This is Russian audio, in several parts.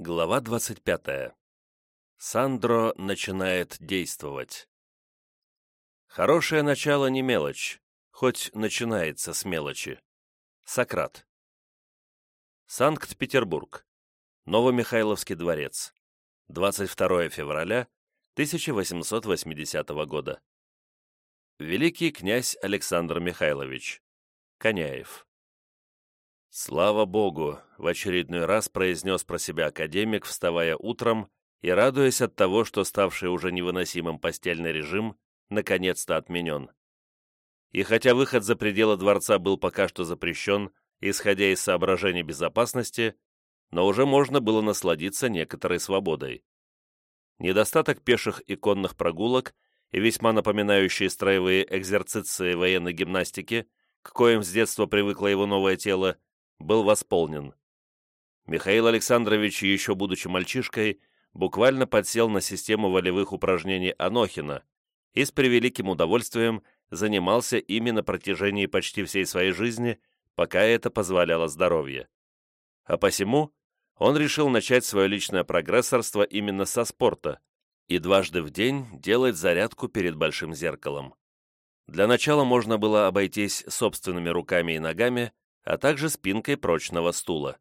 Глава 25. Сандро начинает действовать. Хорошее начало не мелочь, хоть начинается с мелочи. Сократ. Санкт-Петербург. Новомихайловский дворец. 22 февраля 1880 года. Великий князь Александр Михайлович. Коняев. «Слава Богу!» — в очередной раз произнес про себя академик, вставая утром и радуясь от того, что ставший уже невыносимым постельный режим наконец-то отменен. И хотя выход за пределы дворца был пока что запрещен, исходя из соображений безопасности, но уже можно было насладиться некоторой свободой. Недостаток пеших и конных прогулок и весьма напоминающие строевые экзерциции военной гимнастики, к коим с детства привыкло его новое тело, был восполнен. Михаил Александрович, еще будучи мальчишкой, буквально подсел на систему волевых упражнений Анохина и с превеликим удовольствием занимался ими на протяжении почти всей своей жизни, пока это позволяло здоровье. А посему он решил начать свое личное прогрессорство именно со спорта и дважды в день делать зарядку перед большим зеркалом. Для начала можно было обойтись собственными руками и ногами, а также спинкой прочного стула.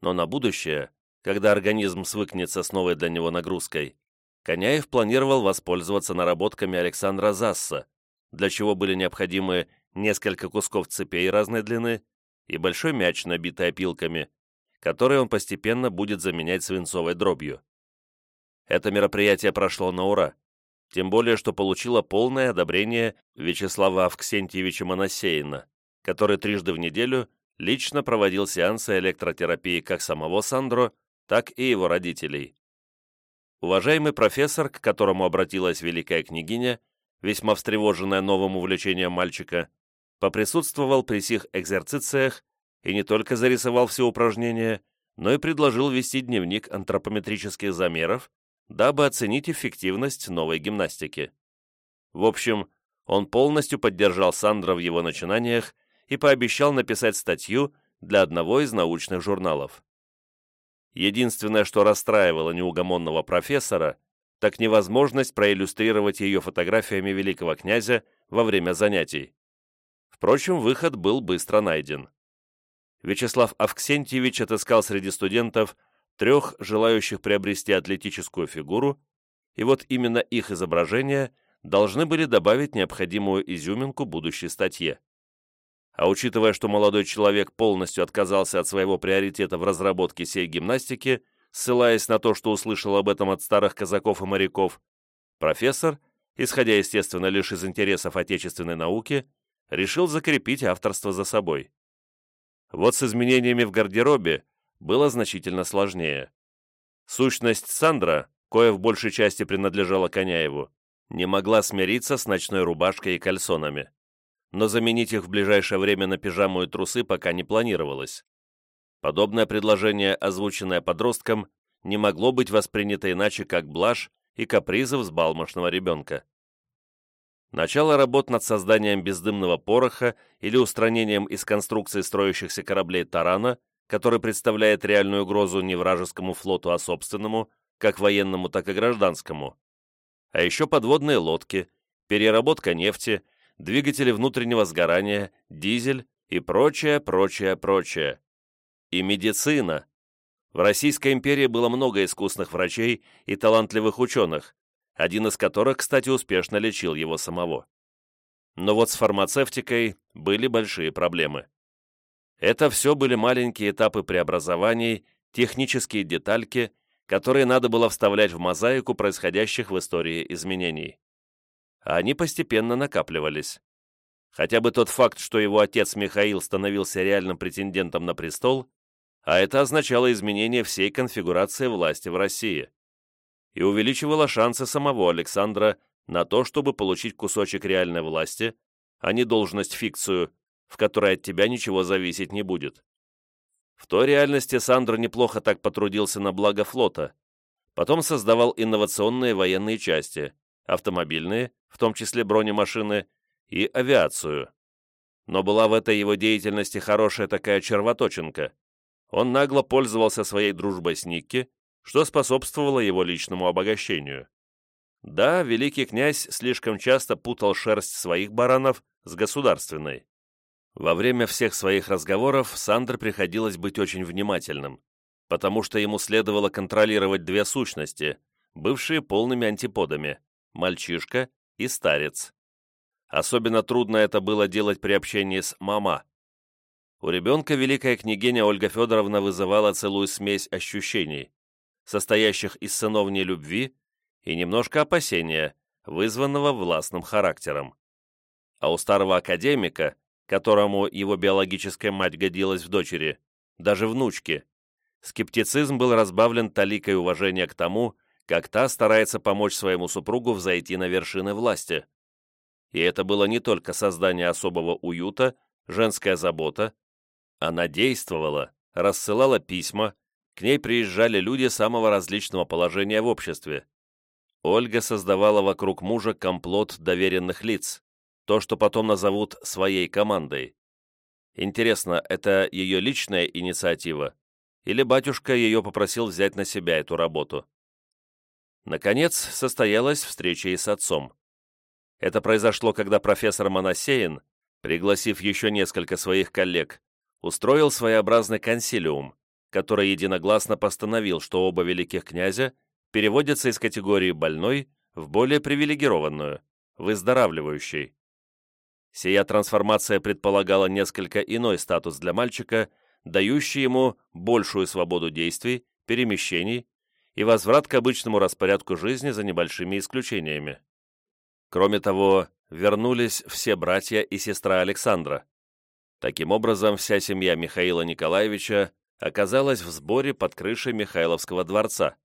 Но на будущее, когда организм свыкнется с новой для него нагрузкой, Коняев планировал воспользоваться наработками Александра Засса, для чего были необходимы несколько кусков цепей разной длины и большой мяч, набитый опилками, который он постепенно будет заменять свинцовой дробью. Это мероприятие прошло на ура, тем более что получило полное одобрение Вячеслава Авксентьевича Моносеина который трижды в неделю лично проводил сеансы электротерапии как самого Сандро, так и его родителей. Уважаемый профессор, к которому обратилась великая княгиня, весьма встревоженная новым увлечением мальчика, поприсутствовал при сих экзерцициях и не только зарисовал все упражнения, но и предложил вести дневник антропометрических замеров, дабы оценить эффективность новой гимнастики. В общем, он полностью поддержал Сандра в его начинаниях и пообещал написать статью для одного из научных журналов. Единственное, что расстраивало неугомонного профессора, так невозможность проиллюстрировать ее фотографиями великого князя во время занятий. Впрочем, выход был быстро найден. Вячеслав Авксентьевич отыскал среди студентов трех желающих приобрести атлетическую фигуру, и вот именно их изображения должны были добавить необходимую изюминку будущей статье. А учитывая, что молодой человек полностью отказался от своего приоритета в разработке сей гимнастики, ссылаясь на то, что услышал об этом от старых казаков и моряков, профессор, исходя, естественно, лишь из интересов отечественной науки, решил закрепить авторство за собой. Вот с изменениями в гардеробе было значительно сложнее. Сущность Сандра, кое в большей части принадлежала Коняеву, не могла смириться с ночной рубашкой и кальсонами но заменить их в ближайшее время на пижаму и трусы пока не планировалось. Подобное предложение, озвученное подростком, не могло быть воспринято иначе, как блажь и капризы взбалмошного ребенка. Начало работ над созданием бездымного пороха или устранением из конструкции строящихся кораблей тарана, который представляет реальную угрозу не вражескому флоту, а собственному, как военному, так и гражданскому. А еще подводные лодки, переработка нефти – двигатели внутреннего сгорания, дизель и прочее, прочее, прочее. И медицина. В Российской империи было много искусных врачей и талантливых ученых, один из которых, кстати, успешно лечил его самого. Но вот с фармацевтикой были большие проблемы. Это все были маленькие этапы преобразований, технические детальки, которые надо было вставлять в мозаику происходящих в истории изменений они постепенно накапливались. Хотя бы тот факт, что его отец Михаил становился реальным претендентом на престол, а это означало изменение всей конфигурации власти в России и увеличивало шансы самого Александра на то, чтобы получить кусочек реальной власти, а не должность-фикцию, в которой от тебя ничего зависеть не будет. В той реальности Сандро неплохо так потрудился на благо флота, потом создавал инновационные военные части, автомобильные, в том числе бронемашины, и авиацию. Но была в этой его деятельности хорошая такая червоточинка. он нагло пользовался своей дружбой с Никки, что способствовало его личному обогащению. Да, великий князь слишком часто путал шерсть своих баранов с государственной. Во время всех своих разговоров Сандр приходилось быть очень внимательным, потому что ему следовало контролировать две сущности, бывшие полными антиподами – мальчишка и старец. Особенно трудно это было делать при общении с мама. У ребенка великая княгиня Ольга Федоровна вызывала целую смесь ощущений, состоящих из сыновней любви и немножко опасения, вызванного властным характером. А у старого академика, которому его биологическая мать годилась в дочери, даже внучке, скептицизм был разбавлен таликой уважения к тому, как та старается помочь своему супругу взойти на вершины власти. И это было не только создание особого уюта, женская забота. Она действовала, рассылала письма, к ней приезжали люди самого различного положения в обществе. Ольга создавала вокруг мужа комплот доверенных лиц, то, что потом назовут своей командой. Интересно, это ее личная инициатива? Или батюшка ее попросил взять на себя эту работу? Наконец, состоялась встреча и с отцом. Это произошло, когда профессор Моносеин, пригласив еще несколько своих коллег, устроил своеобразный консилиум, который единогласно постановил, что оба великих князя переводятся из категории «больной» в более привилегированную, выздоравливающей. Сия трансформация предполагала несколько иной статус для мальчика, дающий ему большую свободу действий, перемещений и возврат к обычному распорядку жизни за небольшими исключениями. Кроме того, вернулись все братья и сестра Александра. Таким образом, вся семья Михаила Николаевича оказалась в сборе под крышей Михайловского дворца,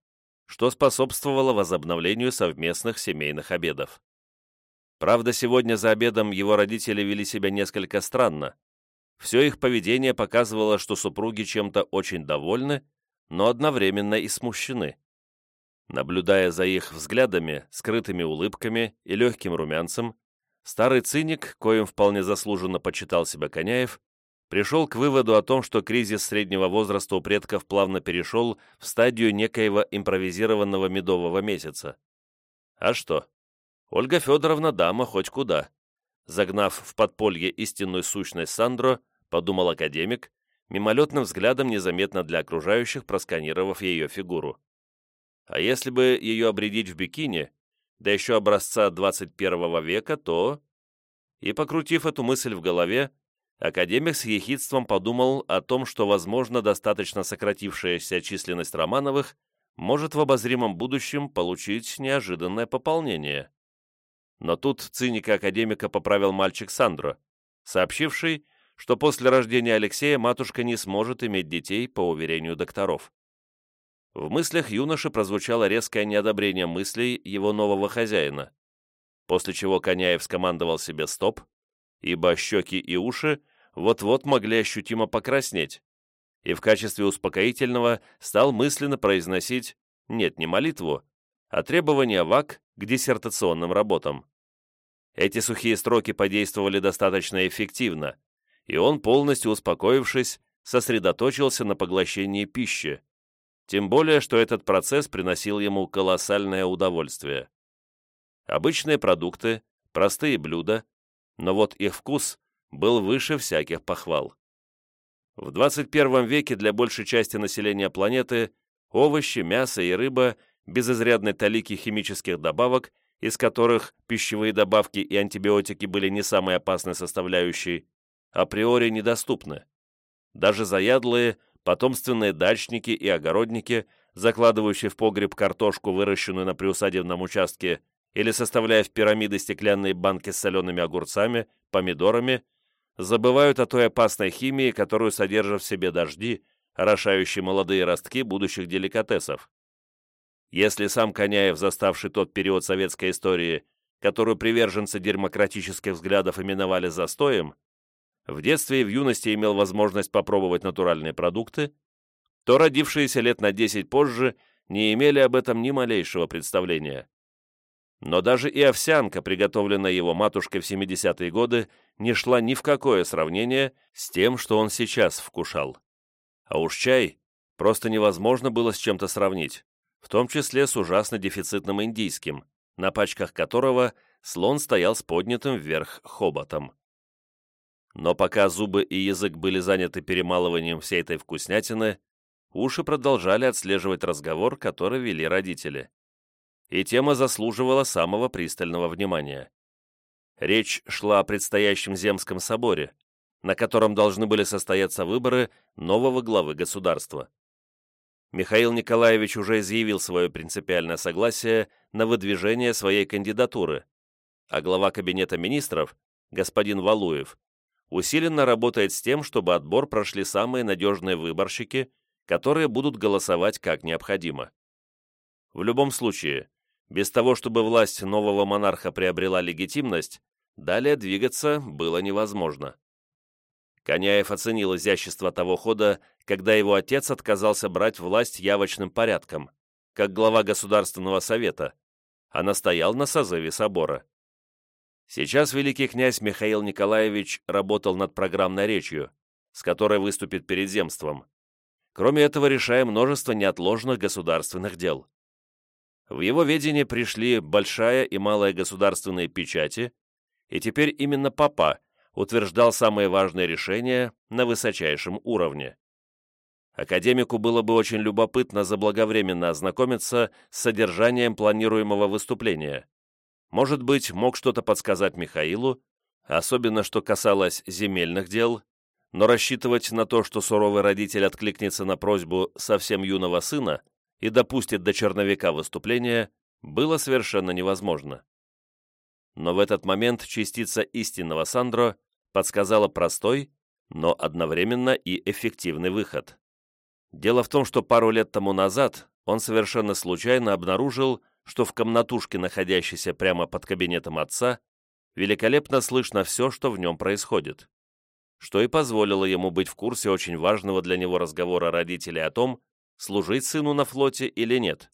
что способствовало возобновлению совместных семейных обедов. Правда, сегодня за обедом его родители вели себя несколько странно. Все их поведение показывало, что супруги чем-то очень довольны, но одновременно и смущены. Наблюдая за их взглядами, скрытыми улыбками и легким румянцем, старый циник, коим вполне заслуженно почитал себя Коняев, пришел к выводу о том, что кризис среднего возраста у предков плавно перешел в стадию некоего импровизированного медового месяца. А что? Ольга Федоровна дама хоть куда. Загнав в подполье истинную сущность Сандро, подумал академик, мимолетным взглядом незаметно для окружающих просканировав ее фигуру. А если бы ее обредить в бикини, да еще образца 21 века, то... И покрутив эту мысль в голове, академик с ехидством подумал о том, что, возможно, достаточно сократившаяся численность Романовых может в обозримом будущем получить неожиданное пополнение. Но тут циника-академика поправил мальчик Сандро, сообщивший, что после рождения Алексея матушка не сможет иметь детей, по уверению докторов. В мыслях юноши прозвучало резкое неодобрение мыслей его нового хозяина, после чего Коняев скомандовал себе «стоп», ибо щеки и уши вот-вот могли ощутимо покраснеть, и в качестве успокоительного стал мысленно произносить нет, не молитву, а требования ВАК к диссертационным работам. Эти сухие строки подействовали достаточно эффективно, и он, полностью успокоившись, сосредоточился на поглощении пищи, тем более, что этот процесс приносил ему колоссальное удовольствие. Обычные продукты, простые блюда, но вот их вкус был выше всяких похвал. В 21 веке для большей части населения планеты овощи, мясо и рыба без изрядной талики химических добавок из которых пищевые добавки и антибиотики были не самой опасной составляющей, априори недоступны. Даже заядлые, потомственные дачники и огородники, закладывающие в погреб картошку, выращенную на приусадебном участке, или составляя в пирамиды стеклянные банки с солеными огурцами, помидорами, забывают о той опасной химии, которую содержат в себе дожди, орошающие молодые ростки будущих деликатесов. Если сам Коняев, заставший тот период советской истории, которую приверженцы демократических взглядов именовали застоем, в детстве и в юности имел возможность попробовать натуральные продукты, то родившиеся лет на 10 позже не имели об этом ни малейшего представления. Но даже и овсянка, приготовленная его матушкой в 70-е годы, не шла ни в какое сравнение с тем, что он сейчас вкушал. А уж чай просто невозможно было с чем-то сравнить, в том числе с ужасно дефицитным индийским, на пачках которого слон стоял с поднятым вверх хоботом. Но пока зубы и язык были заняты перемалыванием всей этой вкуснятины, уши продолжали отслеживать разговор, который вели родители. И тема заслуживала самого пристального внимания. Речь шла о предстоящем Земском соборе, на котором должны были состояться выборы нового главы государства. Михаил Николаевич уже изъявил свое принципиальное согласие на выдвижение своей кандидатуры, а глава Кабинета министров, господин Валуев, усиленно работает с тем, чтобы отбор прошли самые надежные выборщики, которые будут голосовать как необходимо. В любом случае, без того, чтобы власть нового монарха приобрела легитимность, далее двигаться было невозможно. Коняев оценил изящество того хода, когда его отец отказался брать власть явочным порядком, как глава Государственного совета, а настоял на созыве собора. Сейчас великий князь Михаил Николаевич работал над программной речью, с которой выступит перед земством. Кроме этого, решая множество неотложных государственных дел. В его ведение пришли большая и малая государственные печати, и теперь именно папа утверждал самые важные решения на высочайшем уровне. Академику было бы очень любопытно заблаговременно ознакомиться с содержанием планируемого выступления, может быть, мог что-то подсказать Михаилу, особенно что касалось земельных дел, но рассчитывать на то, что суровый родитель откликнется на просьбу совсем юного сына и допустит до черновика выступления, было совершенно невозможно. Но в этот момент частица истинного Сандро подсказала простой, но одновременно и эффективный выход. Дело в том, что пару лет тому назад он совершенно случайно обнаружил, что в комнатушке, находящейся прямо под кабинетом отца, великолепно слышно все, что в нем происходит, что и позволило ему быть в курсе очень важного для него разговора родителей о том, служить сыну на флоте или нет.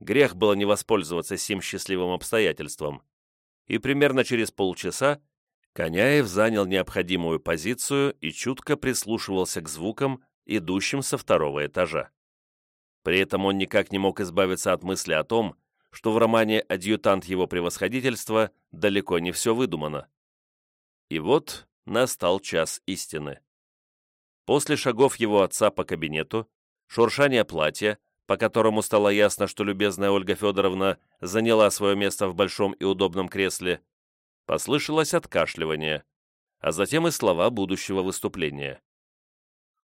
Грех было не воспользоваться сим счастливым обстоятельством, и примерно через полчаса Коняев занял необходимую позицию и чутко прислушивался к звукам, идущим со второго этажа. При этом он никак не мог избавиться от мысли о том, что в романе «Адъютант его превосходительства» далеко не все выдумано. И вот настал час истины. После шагов его отца по кабинету, шуршания платья, по которому стало ясно, что любезная Ольга Федоровна заняла свое место в большом и удобном кресле, послышалось откашливание, а затем и слова будущего выступления.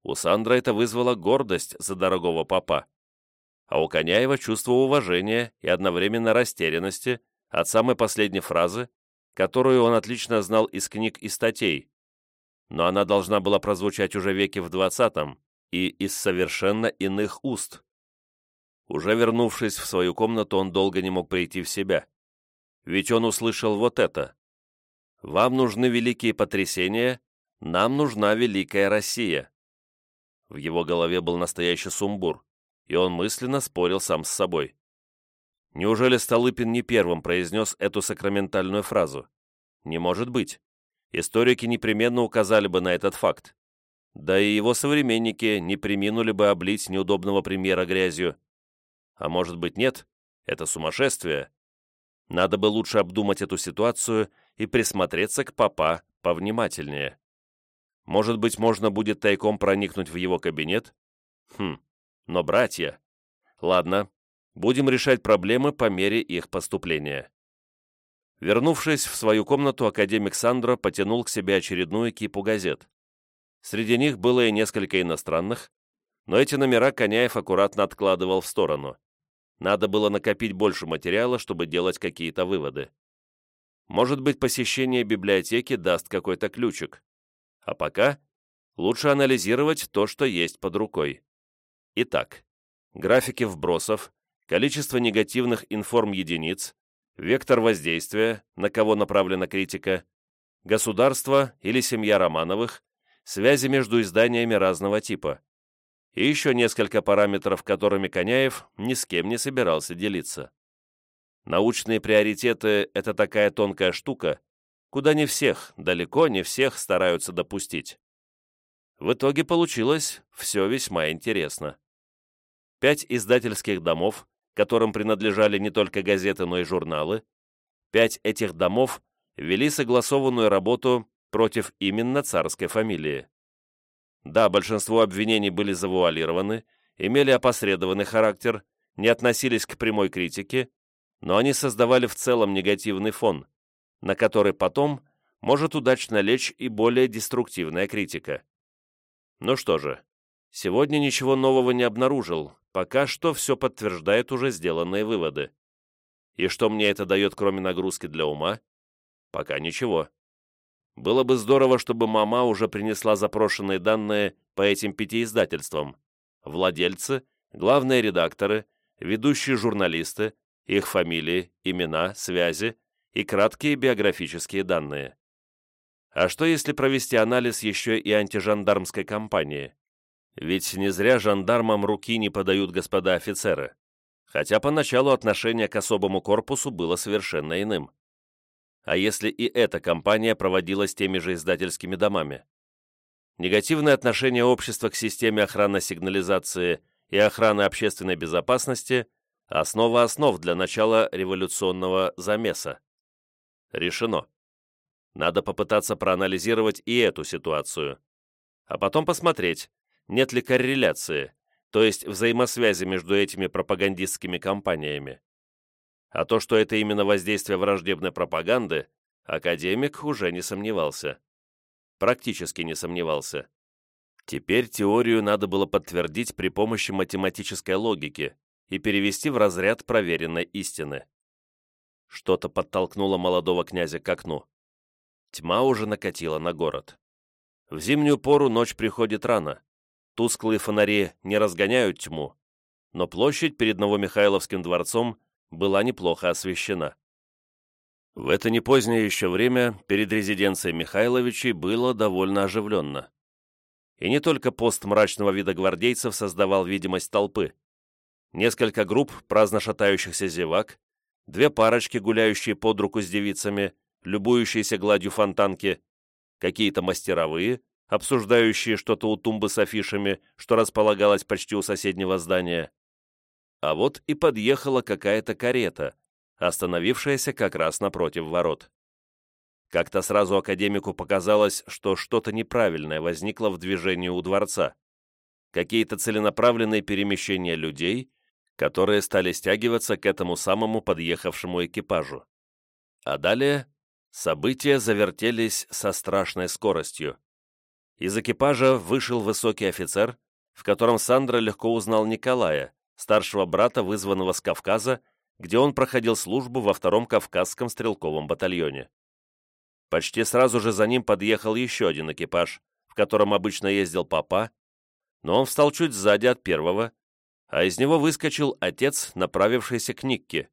У Сандра это вызвало гордость за дорогого папа а у Коняева чувство уважения и одновременно растерянности от самой последней фразы, которую он отлично знал из книг и статей, но она должна была прозвучать уже веке в двадцатом и из совершенно иных уст. Уже вернувшись в свою комнату, он долго не мог прийти в себя. Ведь он услышал вот это. «Вам нужны великие потрясения, нам нужна великая Россия». В его голове был настоящий сумбур и он мысленно спорил сам с собой. Неужели Столыпин не первым произнес эту сакраментальную фразу? Не может быть. Историки непременно указали бы на этот факт. Да и его современники не приминули бы облить неудобного премьера грязью. А может быть нет? Это сумасшествие. Надо бы лучше обдумать эту ситуацию и присмотреться к папа повнимательнее. Может быть, можно будет тайком проникнуть в его кабинет? Хм, но братья... Ладно, будем решать проблемы по мере их поступления. Вернувшись в свою комнату, академик Сандро потянул к себе очередную кипу газет. Среди них было и несколько иностранных, но эти номера Коняев аккуратно откладывал в сторону. Надо было накопить больше материала, чтобы делать какие-то выводы. Может быть, посещение библиотеки даст какой-то ключик. А пока лучше анализировать то, что есть под рукой. Итак, графики вбросов, количество негативных информ-единиц, вектор воздействия, на кого направлена критика, государство или семья Романовых, связи между изданиями разного типа и еще несколько параметров, которыми Коняев ни с кем не собирался делиться. Научные приоритеты – это такая тонкая штука, куда не всех, далеко не всех стараются допустить. В итоге получилось все весьма интересно. Пять издательских домов, которым принадлежали не только газеты, но и журналы, пять этих домов вели согласованную работу против именно царской фамилии. Да, большинство обвинений были завуалированы, имели опосредованный характер, не относились к прямой критике, но они создавали в целом негативный фон, на который потом может удачно лечь и более деструктивная критика. Ну что же, сегодня ничего нового не обнаружил, пока что все подтверждает уже сделанные выводы. И что мне это дает, кроме нагрузки для ума? Пока ничего. Было бы здорово, чтобы мама уже принесла запрошенные данные по этим пяти издательствам. Владельцы, главные редакторы, ведущие журналисты, их фамилии, имена, связи и краткие биографические данные. А что если провести анализ еще и антижандармской компании? Ведь не зря жандармам руки не подают господа офицеры. Хотя поначалу отношение к особому корпусу было совершенно иным. А если и эта компания проводилась теми же издательскими домами? Негативное отношение общества к системе охраны сигнализации и охраны общественной безопасности – основа основ для начала революционного замеса. Решено. Надо попытаться проанализировать и эту ситуацию. А потом посмотреть, нет ли корреляции, то есть взаимосвязи между этими пропагандистскими кампаниями. А то, что это именно воздействие враждебной пропаганды, академик уже не сомневался. Практически не сомневался. Теперь теорию надо было подтвердить при помощи математической логики и перевести в разряд проверенной истины. Что-то подтолкнуло молодого князя к окну. Тьма уже накатила на город. В зимнюю пору ночь приходит рано. Тусклые фонари не разгоняют тьму, но площадь перед Новомихайловским дворцом была неплохо освещена. В это непозднее еще время перед резиденцией Михайловичей было довольно оживленно. И не только пост мрачного вида гвардейцев создавал видимость толпы. Несколько групп праздно шатающихся зевак, две парочки, гуляющие под руку с девицами, любующиеся гладью фонтанки, какие-то мастеровые, обсуждающие что-то у тумбы с афишами, что располагалось почти у соседнего здания, а вот и подъехала какая-то карета, остановившаяся как раз напротив ворот. Как-то сразу академику показалось, что что-то неправильное возникло в движении у дворца. Какие-то целенаправленные перемещения людей, которые стали стягиваться к этому самому подъехавшему экипажу. А далее события завертелись со страшной скоростью. Из экипажа вышел высокий офицер, в котором Сандра легко узнал Николая, старшего брата, вызванного с Кавказа, где он проходил службу во втором Кавказском стрелковом батальоне. Почти сразу же за ним подъехал еще один экипаж, в котором обычно ездил папа, но он встал чуть сзади от первого, а из него выскочил отец, направившийся к Никке.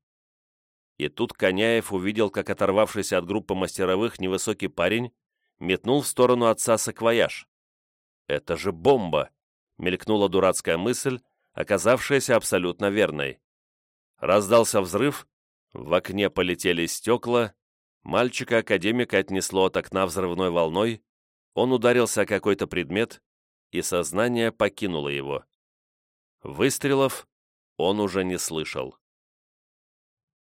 И тут Коняев увидел, как оторвавшийся от группы мастеровых невысокий парень метнул в сторону отца саквояж. «Это же бомба!» — мелькнула дурацкая мысль, оказавшаяся абсолютно верной. Раздался взрыв, в окне полетели стекла, мальчика-академика отнесло от окна взрывной волной, он ударился о какой-то предмет, и сознание покинуло его. Выстрелов он уже не слышал.